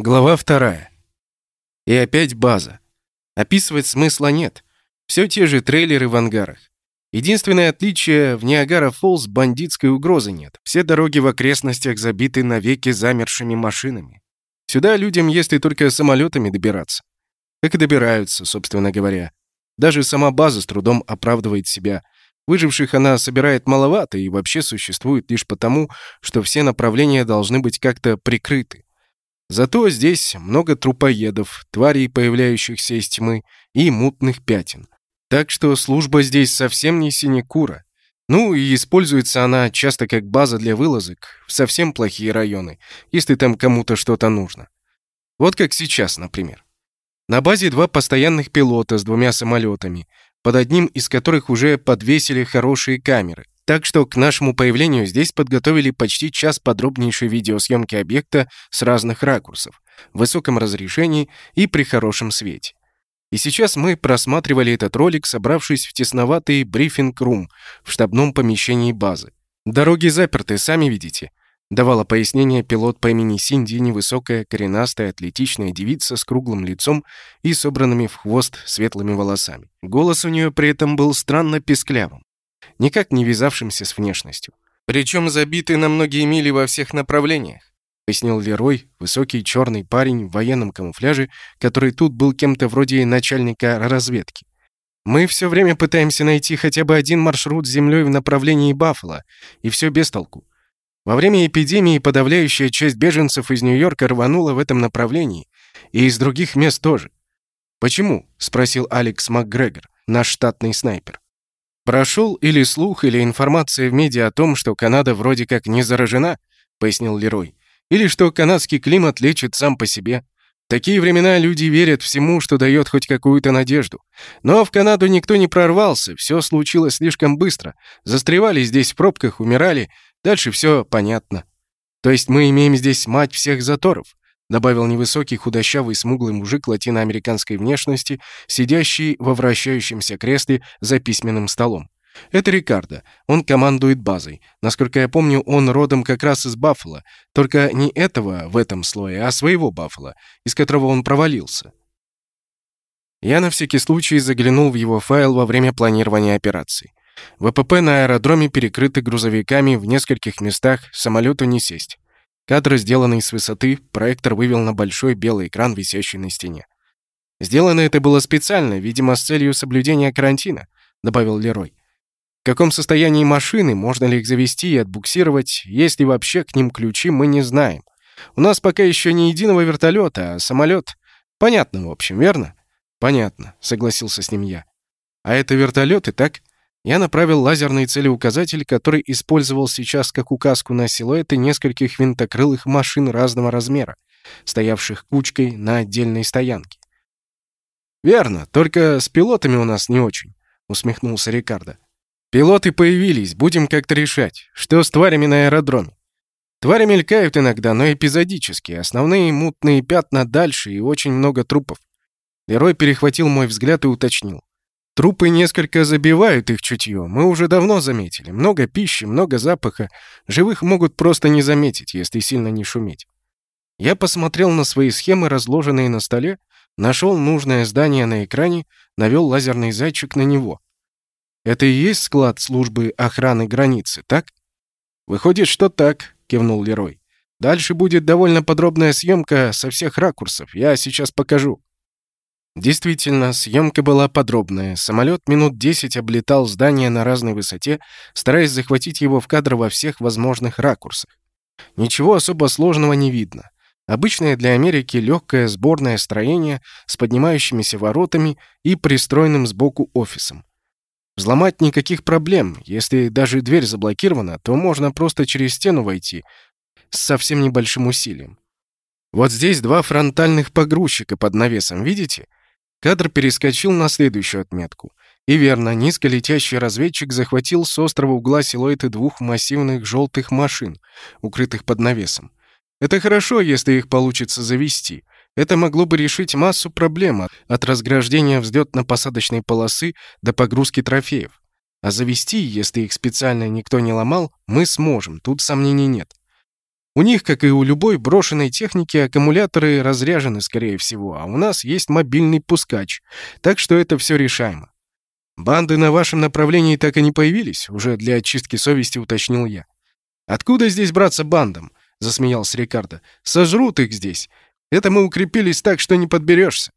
Глава вторая. И опять база. Описывать смысла нет. Все те же трейлеры в ангарах. Единственное отличие в Ниагара-Фоллс бандитской угрозы нет. Все дороги в окрестностях забиты навеки замершими машинами. Сюда людям, если только самолетами добираться. Как и добираются, собственно говоря. Даже сама база с трудом оправдывает себя. Выживших она собирает маловато и вообще существует лишь потому, что все направления должны быть как-то прикрыты. Зато здесь много трупоедов, тварей, появляющихся из тьмы, и мутных пятен. Так что служба здесь совсем не синекура. Ну и используется она часто как база для вылазок в совсем плохие районы, если там кому-то что-то нужно. Вот как сейчас, например. На базе два постоянных пилота с двумя самолетами, под одним из которых уже подвесили хорошие камеры. Так что к нашему появлению здесь подготовили почти час подробнейшей видеосъемки объекта с разных ракурсов, в высоком разрешении и при хорошем свете. И сейчас мы просматривали этот ролик, собравшись в тесноватый брифинг-рум в штабном помещении базы. «Дороги заперты, сами видите», — давала пояснение пилот по имени Синди, невысокая, коренастая, атлетичная девица с круглым лицом и собранными в хвост светлыми волосами. Голос у нее при этом был странно песклявым никак не вязавшимся с внешностью. Причем забиты на многие мили во всех направлениях, пояснил Лерой, высокий черный парень в военном камуфляже, который тут был кем-то вроде начальника разведки. Мы все время пытаемся найти хотя бы один маршрут с землей в направлении Баффало, и все без толку. Во время эпидемии подавляющая часть беженцев из Нью-Йорка рванула в этом направлении, и из других мест тоже. «Почему?» — спросил Алекс МакГрегор, наш штатный снайпер. «Прошел или слух, или информация в медиа о том, что Канада вроде как не заражена», — пояснил Лерой. «Или что канадский климат лечит сам по себе. В такие времена люди верят всему, что дает хоть какую-то надежду. Но в Канаду никто не прорвался, все случилось слишком быстро. Застревали здесь в пробках, умирали. Дальше все понятно. То есть мы имеем здесь мать всех заторов добавил невысокий худощавый смуглый мужик латиноамериканской внешности, сидящий во вращающемся кресле за письменным столом. Это Рикардо. Он командует базой. Насколько я помню, он родом как раз из Баффало. Только не этого в этом слое, а своего Баффало, из которого он провалился. Я на всякий случай заглянул в его файл во время планирования операции. ВПП на аэродроме перекрыты грузовиками в нескольких местах, самолету не сесть. Кадр, сделанный с высоты, проектор вывел на большой белый экран, висящий на стене. «Сделано это было специально, видимо, с целью соблюдения карантина», — добавил Лерой. «В каком состоянии машины, можно ли их завести и отбуксировать, есть ли вообще к ним ключи, мы не знаем. У нас пока еще не единого вертолета, а самолет. Понятно, в общем, верно?» «Понятно», — согласился с ним я. «А это вертолеты, так?» Я направил лазерный целеуказатель, который использовал сейчас как указку на силуэты нескольких винтокрылых машин разного размера, стоявших кучкой на отдельной стоянке. «Верно, только с пилотами у нас не очень», — усмехнулся Рикардо. «Пилоты появились, будем как-то решать. Что с тварями на аэродроме?» Твари мелькают иногда, но эпизодически. Основные мутные пятна дальше и очень много трупов. Герой перехватил мой взгляд и уточнил. Трупы несколько забивают их чутье. Мы уже давно заметили. Много пищи, много запаха. Живых могут просто не заметить, если сильно не шуметь. Я посмотрел на свои схемы, разложенные на столе, нашел нужное здание на экране, навел лазерный зайчик на него. Это и есть склад службы охраны границы, так? Выходит, что так, кивнул Лерой. Дальше будет довольно подробная съемка со всех ракурсов. Я сейчас покажу. Действительно, съемка была подробная. Самолет минут 10 облетал здание на разной высоте, стараясь захватить его в кадр во всех возможных ракурсах. Ничего особо сложного не видно. Обычное для Америки легкое сборное строение с поднимающимися воротами и пристроенным сбоку офисом. Взломать никаких проблем. Если даже дверь заблокирована, то можно просто через стену войти с совсем небольшим усилием. Вот здесь два фронтальных погрузчика под навесом, видите? Кадр перескочил на следующую отметку. И верно, низколетящий разведчик захватил с острого угла силуэты двух массивных желтых машин, укрытых под навесом. Это хорошо, если их получится завести. Это могло бы решить массу проблем, от разграждения взлетно-посадочной полосы до погрузки трофеев. А завести, если их специально никто не ломал, мы сможем, тут сомнений нет. У них, как и у любой брошенной техники, аккумуляторы разряжены, скорее всего, а у нас есть мобильный пускач, так что это все решаемо. «Банды на вашем направлении так и не появились?» — уже для очистки совести уточнил я. «Откуда здесь браться бандам?» — засмеялся Рикардо. «Сожрут их здесь. Это мы укрепились так, что не подберешься».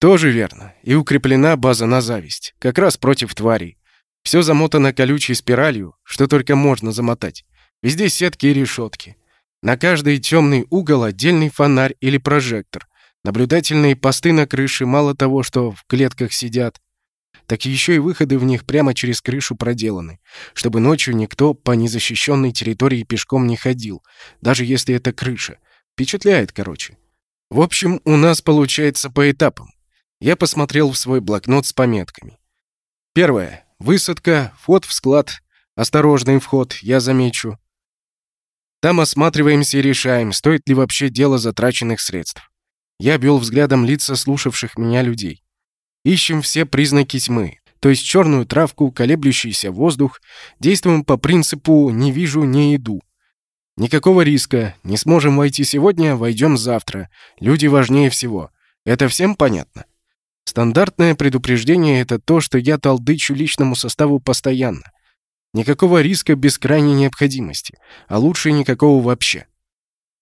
«Тоже верно. И укреплена база на зависть. Как раз против тварей. Все замотано колючей спиралью, что только можно замотать. Везде сетки и решетки. На каждый темный угол отдельный фонарь или прожектор. Наблюдательные посты на крыше мало того, что в клетках сидят, так еще и выходы в них прямо через крышу проделаны, чтобы ночью никто по незащищенной территории пешком не ходил, даже если это крыша. Впечатляет, короче. В общем, у нас получается по этапам. Я посмотрел в свой блокнот с пометками. Первое. Высадка, вход в склад. Осторожный вход, я замечу. Там осматриваемся и решаем, стоит ли вообще дело затраченных средств. Я бил взглядом лица слушавших меня людей. Ищем все признаки тьмы, то есть черную травку, колеблющийся воздух, действуем по принципу «не вижу, не иду». Никакого риска, не сможем войти сегодня, войдем завтра. Люди важнее всего. Это всем понятно? Стандартное предупреждение — это то, что я толдычу личному составу постоянно. Никакого риска без крайней необходимости, а лучше никакого вообще.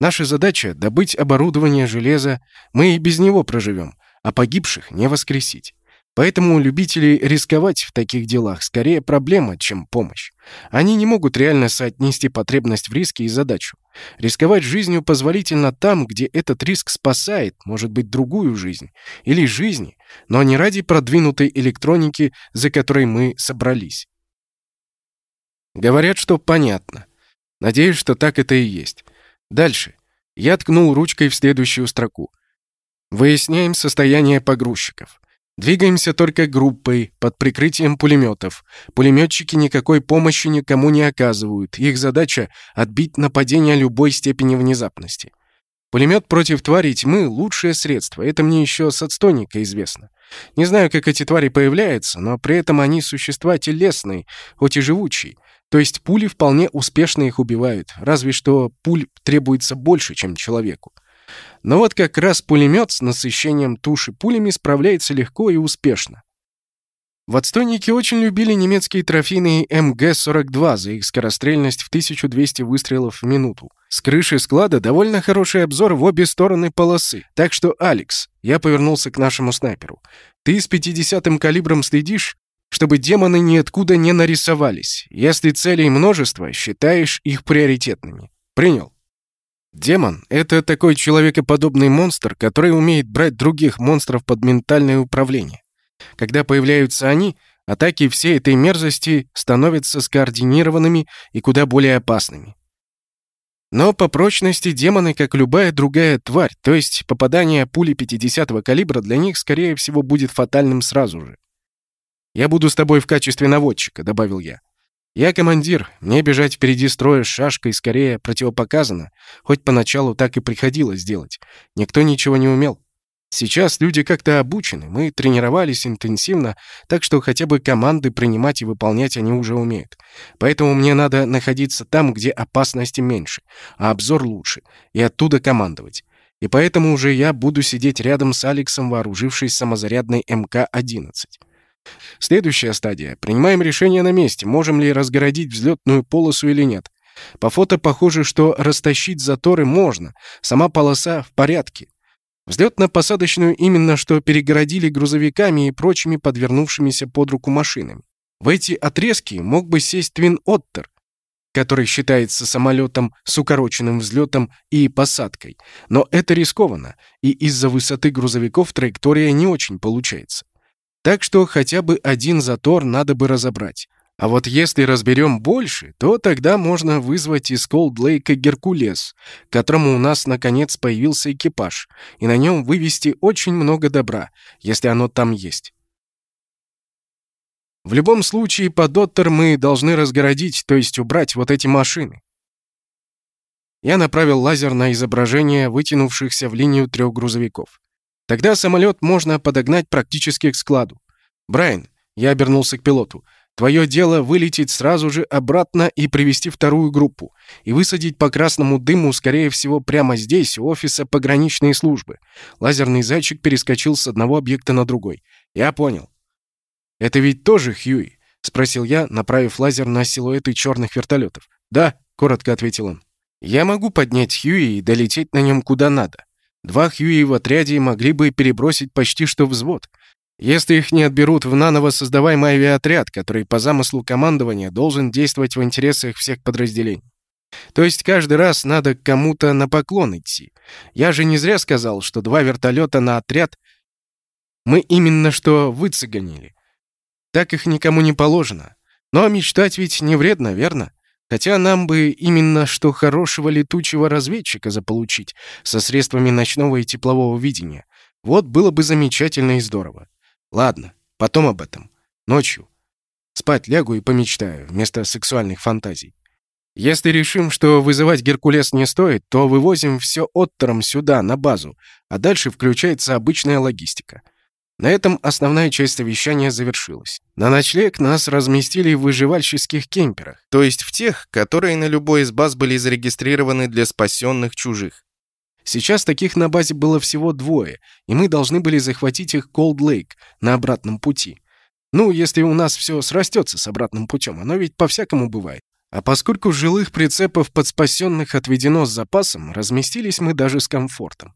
Наша задача — добыть оборудование, железо, мы и без него проживем, а погибших не воскресить. Поэтому любители рисковать в таких делах скорее проблема, чем помощь. Они не могут реально соотнести потребность в риске и задачу. Рисковать жизнью позволительно там, где этот риск спасает, может быть, другую жизнь. Или жизни, но не ради продвинутой электроники, за которой мы собрались. Говорят, что понятно. Надеюсь, что так это и есть. Дальше. Я ткнул ручкой в следующую строку. Выясняем состояние погрузчиков. Двигаемся только группой, под прикрытием пулеметов. Пулеметчики никакой помощи никому не оказывают. Их задача — отбить нападение любой степени внезапности. Пулемет против тварей тьмы — лучшее средство. Это мне еще с отстойника известно. Не знаю, как эти твари появляются, но при этом они существа телесные, хоть и живучие. То есть пули вполне успешно их убивают, разве что пуль требуется больше, чем человеку. Но вот как раз пулемет с насыщением туши пулями справляется легко и успешно. В отстойнике очень любили немецкие трофейные МГ-42 за их скорострельность в 1200 выстрелов в минуту. С крыши склада довольно хороший обзор в обе стороны полосы. Так что, Алекс, я повернулся к нашему снайперу. Ты с 50-м калибром следишь, чтобы демоны ниоткуда не нарисовались. Если целей множество, считаешь их приоритетными. Принял. Демон — это такой человекоподобный монстр, который умеет брать других монстров под ментальное управление. Когда появляются они, атаки всей этой мерзости становятся скоординированными и куда более опасными. Но по прочности демоны, как любая другая тварь, то есть попадание пули 50-го калибра для них, скорее всего, будет фатальным сразу же. «Я буду с тобой в качестве наводчика», — добавил я. «Я командир, мне бежать впереди строя с шашкой скорее противопоказано, хоть поначалу так и приходилось делать. Никто ничего не умел. Сейчас люди как-то обучены, мы тренировались интенсивно, так что хотя бы команды принимать и выполнять они уже умеют. Поэтому мне надо находиться там, где опасности меньше, а обзор лучше, и оттуда командовать. И поэтому уже я буду сидеть рядом с Алексом, вооружившись самозарядной МК-11. Следующая стадия. Принимаем решение на месте, можем ли разгородить взлетную полосу или нет. По фото похоже, что растащить заторы можно. Сама полоса в порядке. Взлетно-посадочную именно что перегородили грузовиками и прочими подвернувшимися под руку машинами. В эти отрезки мог бы сесть Твин Оттер, который считается самолетом с укороченным взлетом и посадкой. Но это рискованно, и из-за высоты грузовиков траектория не очень получается. Так что хотя бы один затор надо бы разобрать. А вот если разберем больше, то тогда можно вызвать из Колд-Лейка Геркулес, которому у нас наконец появился экипаж, и на нем вывезти очень много добра, если оно там есть. В любом случае, под Оттер мы должны разгородить, то есть убрать вот эти машины. Я направил лазер на изображение вытянувшихся в линию трех грузовиков. Тогда самолет можно подогнать практически к складу. «Брайан», — я обернулся к пилоту, — Твое дело вылететь сразу же обратно и привести вторую группу. И высадить по красному дыму, скорее всего, прямо здесь, у офиса пограничной службы. Лазерный зайчик перескочил с одного объекта на другой. Я понял. Это ведь тоже Хьюи? Спросил я, направив лазер на силуэты черных вертолетов. Да, коротко ответил он. Я могу поднять Хьюи и долететь на нем куда надо. Два Хьюи в отряде могли бы перебросить почти что взвод. Если их не отберут в наново создаваемый авиаотряд, который по замыслу командования должен действовать в интересах всех подразделений. То есть каждый раз надо кому-то на поклон идти. Я же не зря сказал, что два вертолета на отряд мы именно что выцеганили. Так их никому не положено. Но мечтать ведь не вредно, верно? Хотя нам бы именно что хорошего летучего разведчика заполучить со средствами ночного и теплового видения. Вот было бы замечательно и здорово. Ладно, потом об этом. Ночью. Спать лягу и помечтаю, вместо сексуальных фантазий. Если решим, что вызывать Геркулес не стоит, то вывозим все оттором сюда, на базу, а дальше включается обычная логистика. На этом основная часть совещания завершилась. На ночлег нас разместили в выживальческих кемперах, то есть в тех, которые на любой из баз были зарегистрированы для спасенных чужих. Сейчас таких на базе было всего двое, и мы должны были захватить их Колд-Лейк на обратном пути. Ну, если у нас все срастется с обратным путем, оно ведь по-всякому бывает. А поскольку жилых прицепов под спасенных отведено с запасом, разместились мы даже с комфортом.